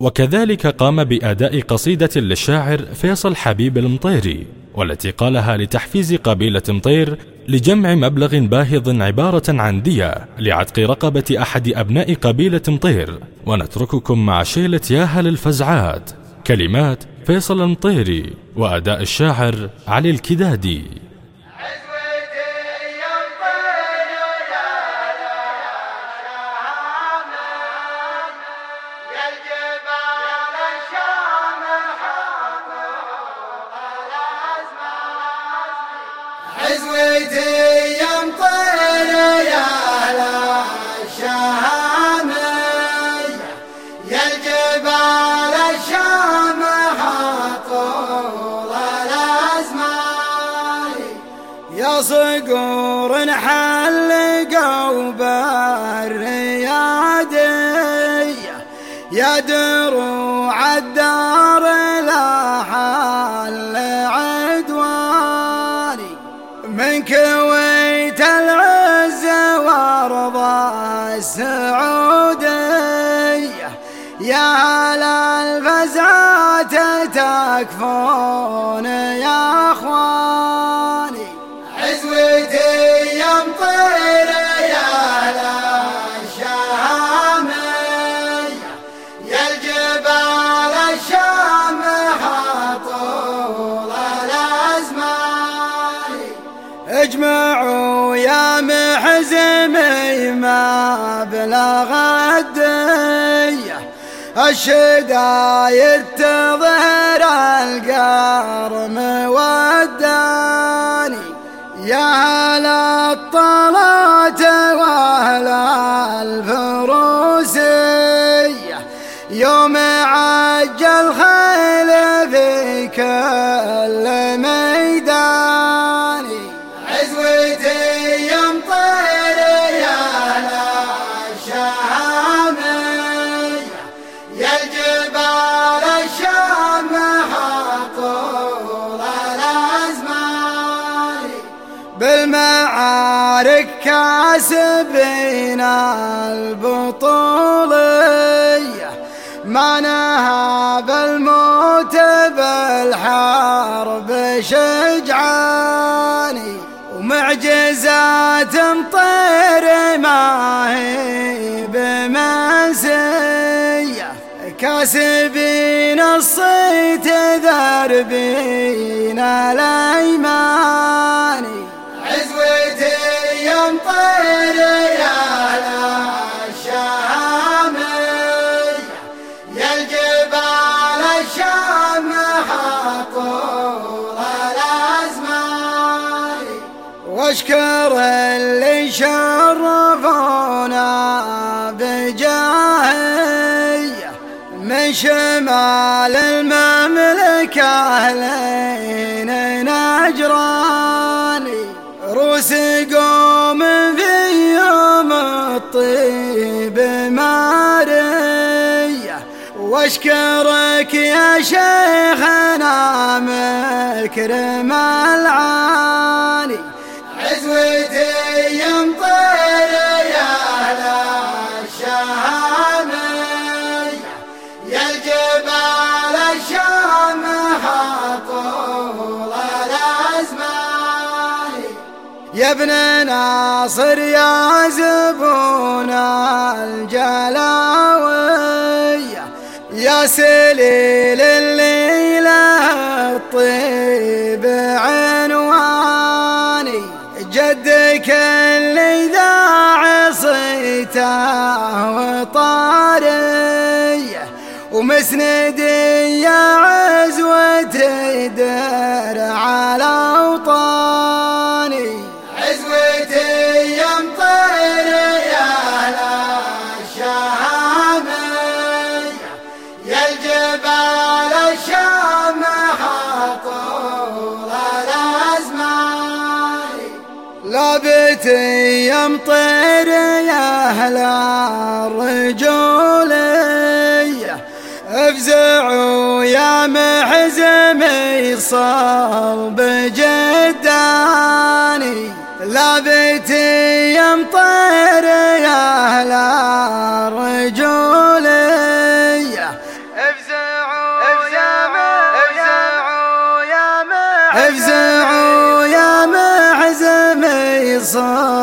وكذلك قام بأداء قصيدة للشاعر فيصل حبيب المطيري والتي قالها لتحفيز قبيلة مطير لجمع مبلغ باهظ عبارة عن دية لعتق رقبة أحد أبناء قبيلة مطير. ونترككم مع شيلة ياهل الفزعات كلمات فيصل المطيري وأداء الشاعر علي الكدادي. يا صقور حلقوا بالريادي يا دروع الدار لا حل من كويت العز وارض السعودية يا هل الفزعات تكفون يا اجمعوا يا محزمي ما بلغ الدية الشدايد تظهر القرم والداني. يا هل الطلات وأهل الفروسية يوم عجل خيل بالمعارك كاسبين البطوليه ما نهاب الموت بالحرب شجعاني. ومعجزات مطير ما هي بمنسية كاسبين الصيت ذربين الايماني واشكر اللي شرفونا بجاهية من شمال المملكة لين نجراني روس قوم في يوم الطيب مارية وأشكرك يا شيخنا مكرم العاني عزوتي يا يا الجبال يا ابن ناصر يا زبون الجلاوية يا سليل ومسندي يا عزوتي در على أوطاني. عزوتي يمطر يا الشام يا الجبال الشام طول الأزمان. لابتي يمطر يا أهل الرجوليه افزعوا يا محزمي صار بجداني لا بيتي يمطر يا أهل رجولي افزعوا افزعوا يا محزمي صار